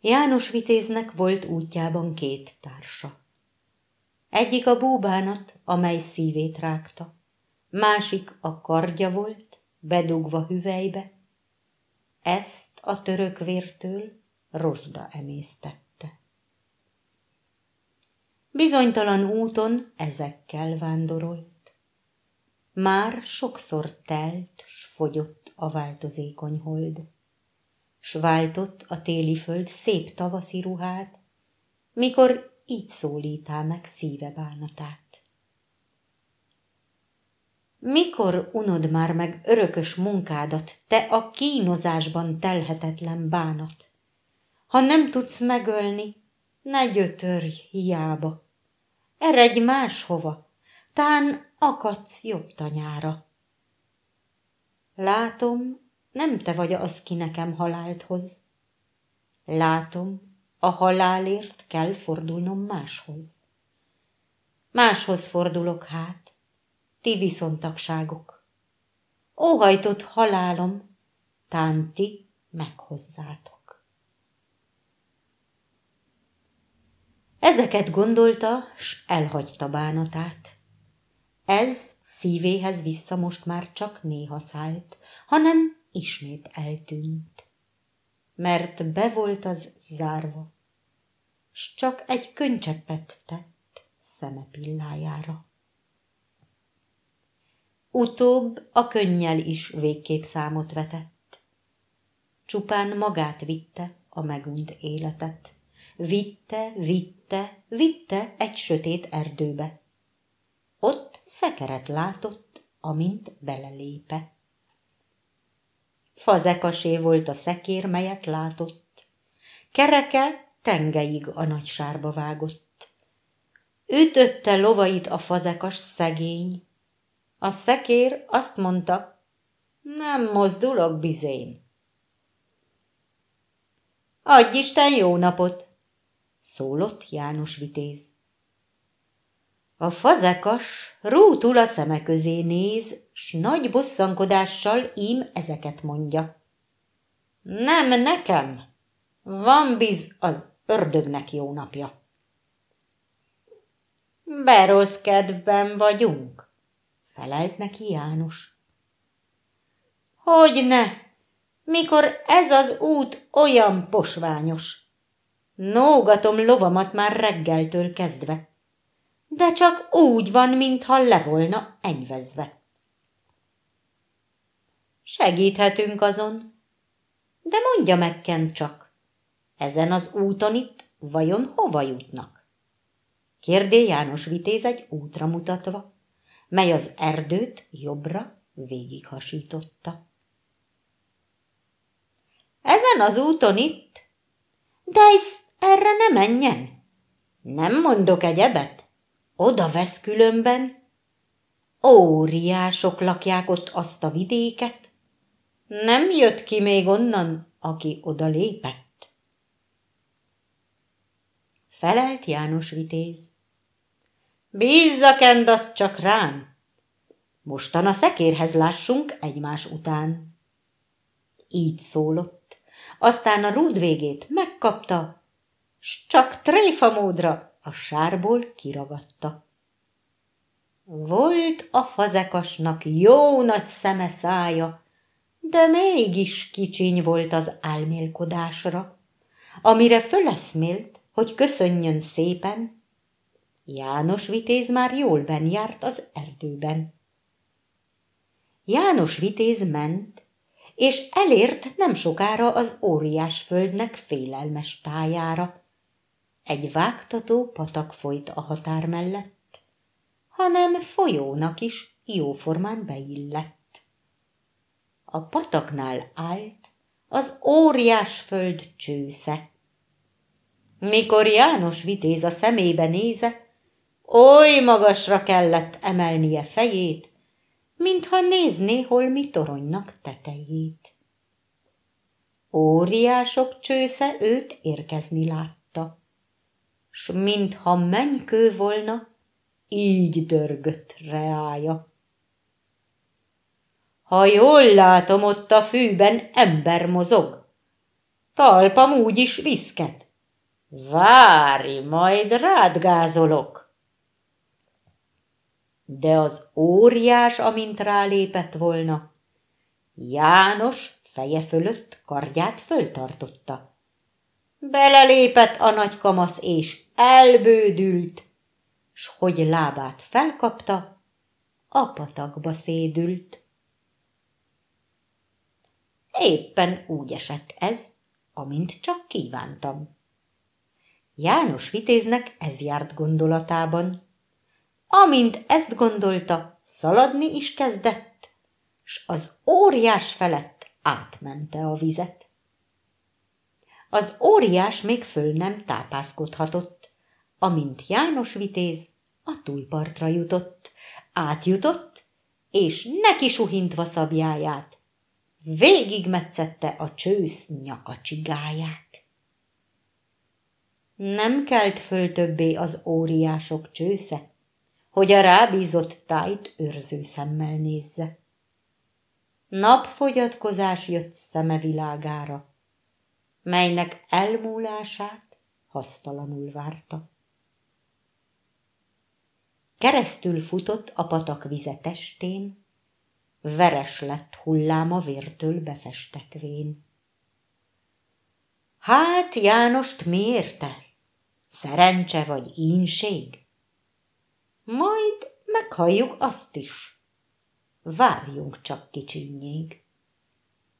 János vitéznek volt útjában két társa. Egyik a búbánat, amely szívét rágta, másik a kardja volt, bedugva hüvelybe. Ezt a török vértől rozsda emésztette. Bizonytalan úton ezekkel vándorolt. Már sokszor telt, s fogyott a változékony hold s váltott a téli föld szép tavaszi ruhát, mikor így szólítál meg szíve bánatát. Mikor unod már meg örökös munkádat, te a kínozásban telhetetlen bánat? Ha nem tudsz megölni, ne gyötörj hiába. Eredj máshova, tán akadsz jobb tanyára. Látom, nem te vagy az, ki nekem halált hoz. Látom, a halálért kell fordulnom máshoz. Máshoz fordulok hát, ti viszontagságok. Óhajtott halálom, tán ti meghozzátok. Ezeket gondolta, s elhagyta bánatát. Ez szívéhez vissza most már csak néha szállt, hanem ismét eltűnt. Mert be volt az zárva, s csak egy könycseppet tett szeme pillájára. Utóbb a könnyel is végképp számot vetett. Csupán magát vitte a megunt életet. Vitte, vitte, vitte egy sötét erdőbe. Ott szekeret látott, amint belelépett. Fazekasé volt a szekér, melyet látott. Kereke tengeig a nagy sárba vágott. Ütötte lovait a fazekas szegény. A szekér azt mondta, nem mozdulok bizén. Adj Isten jó napot, szólott János vitéz. A fazekas rútul a szeme közé néz, s nagy bosszankodással ím ezeket mondja. Nem nekem, van biz az ördögnek jó napja. Berossz kedvben vagyunk, felelt neki János. Hogy ne, mikor ez az út olyan posványos. Nógatom lovamat már reggeltől kezdve de csak úgy van, mintha le volna enyvezve. Segíthetünk azon, de mondja meg Kent csak, ezen az úton itt vajon hova jutnak? Kérdé János Vitéz egy útra mutatva, mely az erdőt jobbra végighasította. Ezen az úton itt? De ez erre ne menjen. Nem mondok egyebet? Oda vesz különben. Óriások lakják ott azt a vidéket. Nem jött ki még onnan, aki oda lépett. Felelt János vitéz. Bízza azt csak rám. Mostan a szekérhez lássunk egymás után. Így szólott, aztán a rúd végét megkapta, s csak tréfa módra a sárból kiragadta. Volt a fazekasnak jó nagy szeme szája, de mégis kicsiny volt az álmélkodásra, amire föleszmélt, hogy köszönjön szépen. János vitéz már jól benjárt az erdőben. János vitéz ment, és elért nem sokára az óriás földnek félelmes tájára, egy vágtató patak folyt a határ mellett, hanem folyónak is jóformán beillett. A pataknál állt az óriás föld csősze. Mikor János vitéz a szemébe néze, oly magasra kellett emelnie fejét, mintha nézné holmi toronynak tetejét. Óriások csősze őt érkezni lát s mintha mennykő volna, így dörgött reája. Ha jól látom, ott a fűben ember mozog. talpam úgy is viszket. Várj, majd rád gázolok. De az óriás, amint rálépett volna, János feje fölött kardját föltartotta. Belelépett a nagy kamasz, és elbődült, s hogy lábát felkapta, a patakba szédült. Éppen úgy esett ez, amint csak kívántam. János vitéznek ez járt gondolatában. Amint ezt gondolta, szaladni is kezdett, s az óriás felett átmente a vizet. Az óriás még föl nem tápászkodhatott, amint János vitéz a túlpartra jutott, átjutott, és neki suhintva szabjáját, végigmetszette a csősz nyakacsigáját. Nem kelt föl többé az óriások csősze, hogy a rábízott tájt őrző szemmel nézze. Napfogyatkozás jött szeme világára, melynek elmúlását hasztalanul várta. Keresztül futott a patak vize testén, veres lett hulláma vértől befestetvén. Hát Jánost miérte? Szerencse vagy ínség? Majd meghalljuk azt is. Várjunk csak kicsinyég.